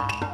Bye.